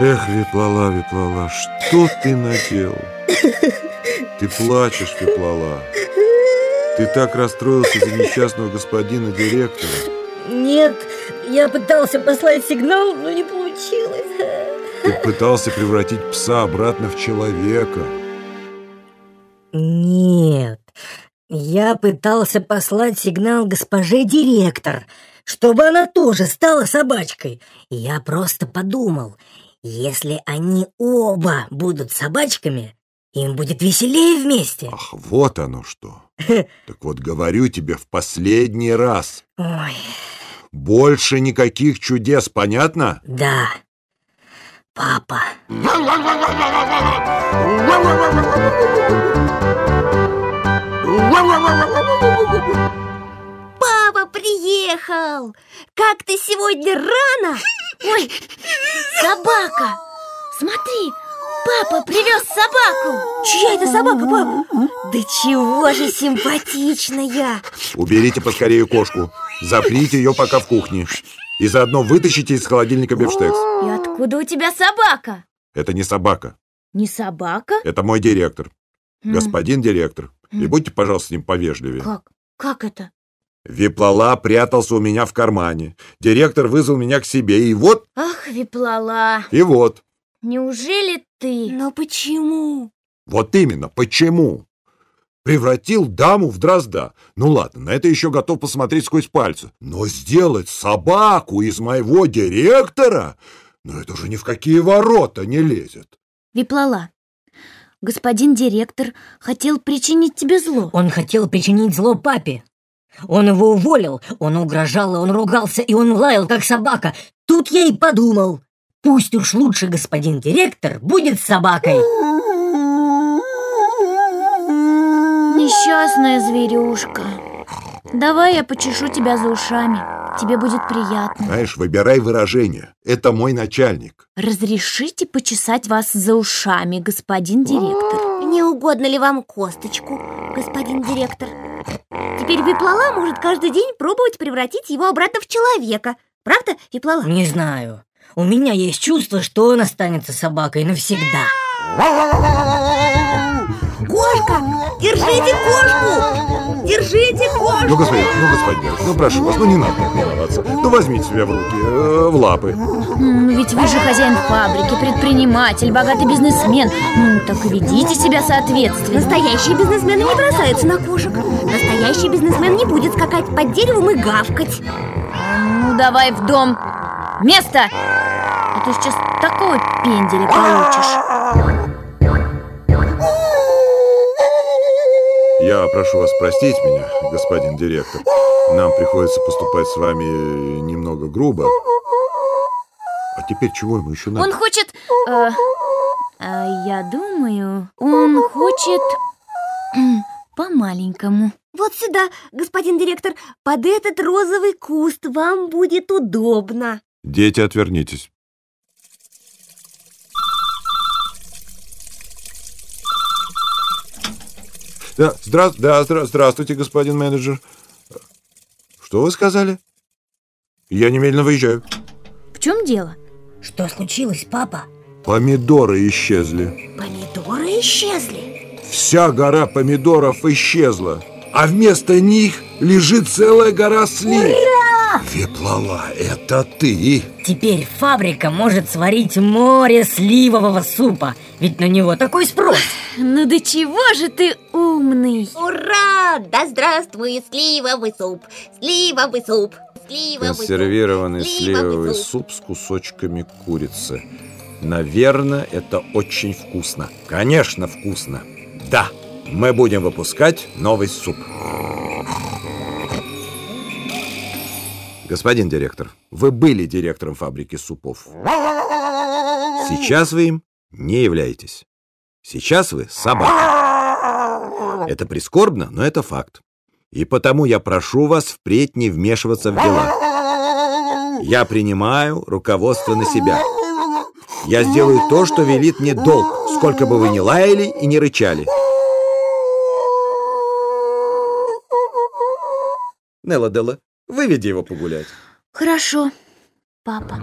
Эх, Виплала, Виплала, что ты наделал? Ты плачешь, Виплала. Ты так расстроился за несчастного господина директора. Нет, я пытался послать сигнал, но не получилось. Ты пытался превратить пса обратно в человека. Нет, я пытался послать сигнал госпоже директор, чтобы она тоже стала собачкой. Я просто подумал, если они оба будут собачками, им будет веселее вместе. Ах, вот оно что. Так вот, говорю тебе в последний раз. Ой, Больше никаких чудес, понятно? да. Папа. Папа приехал! Как ты сегодня рано? Ой, собака! Смотри, папа привез собаку! Чья это собака, папа? Да чего же симпатичная! Уберите поскорее кошку. Заприте ее пока в кухне. И заодно вытащите из холодильника бифштекс. И откуда у тебя собака? Это не собака. Не собака? Это мой директор. Господин директор. И будьте, пожалуйста, с ним повежливее. Как? Как это? Виплала прятался у меня в кармане. Директор вызвал меня к себе. И вот, Ах, Виплала, и вот. неужели ты? Но почему? Вот именно, почему? Превратил даму в дрозда. Ну ладно, на это еще готов посмотреть сквозь пальцы. Но сделать собаку из моего директора? Ну это же ни в какие ворота не лезет. Виплала, господин директор хотел причинить тебе зло. Он хотел причинить зло папе. Он его уволил, он угрожал, и он ругался, и он лаял, как собака. Тут я и подумал, пусть уж лучше господин директор будет собакой. Несчастная зверюшка. Давай я почешу тебя за ушами. Тебе будет приятно. Знаешь, выбирай выражение. Это мой начальник. Разрешите почесать вас за ушами, господин директор. Не угодно ли вам косточку, господин директор? Теперь Виплала может каждый день пробовать превратить его обратно в человека. Правда, Виплала? Не знаю. У меня есть чувство, что он останется собакой навсегда. Кошка! Держите кошку! Держите кошку! Ну, господин, ну, господин, ну, прошу вас, ну, не надо волноваться. Ну, возьмите себя в руки, э, в лапы. М, Ведь вы же хозяин фабрики, предприниматель, богатый бизнесмен. Ну, так и ведите себя соответственно. Настоящие бизнесмены не бросаются на кошек. Настоящий бизнесмен не будет скакать под деревом и гавкать. Ну, давай в дом. Место! А то сейчас такого пенделя получишь. Я прошу вас простить меня, господин директор. Нам приходится поступать с вами немного грубо. А теперь чего ему еще надо? Он хочет... э, а я думаю, он хочет... По-маленькому. Вот сюда, господин директор, под этот розовый куст вам будет удобно. Дети, отвернитесь. Да, здра... да, здра... здравствуйте, господин менеджер. Что вы сказали? Я немедленно выезжаю. В чем дело? Что случилось, папа? Помидоры исчезли. Помидоры исчезли. Вся гора помидоров исчезла, а вместо них лежит целая гора слив. Веплала, это ты? Теперь фабрика может сварить море сливового супа, ведь на него такой спрос. Ну до чего же ты умный? Ура! Да здравствует сливовый суп! Сливовый суп! Сливовый суп! Консервированный Сливовый сливовый суп. суп с кусочками курицы. Наверное, это очень вкусно. Конечно, вкусно. Да, мы будем выпускать новый суп. Господин директор, вы были директором фабрики супов. Сейчас вы им не являетесь. Сейчас вы собака. Это прискорбно, но это факт. И потому я прошу вас впредь не вмешиваться в дела. Я принимаю руководство на себя. Я сделаю то, что велит мне долг, сколько бы вы ни лаяли и не рычали. Нелла Делла, выведи его погулять. Хорошо, папа.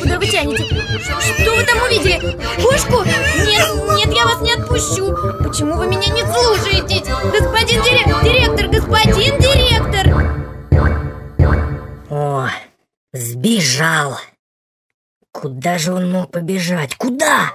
Куда вы тянете? Что вы там увидели? Кошку? Нет, нет, я вас не отпущу Почему вы меня не слушаетесь? Господин дире- директор, господин директор О, сбежал. Куда же он мог побежать? Куда?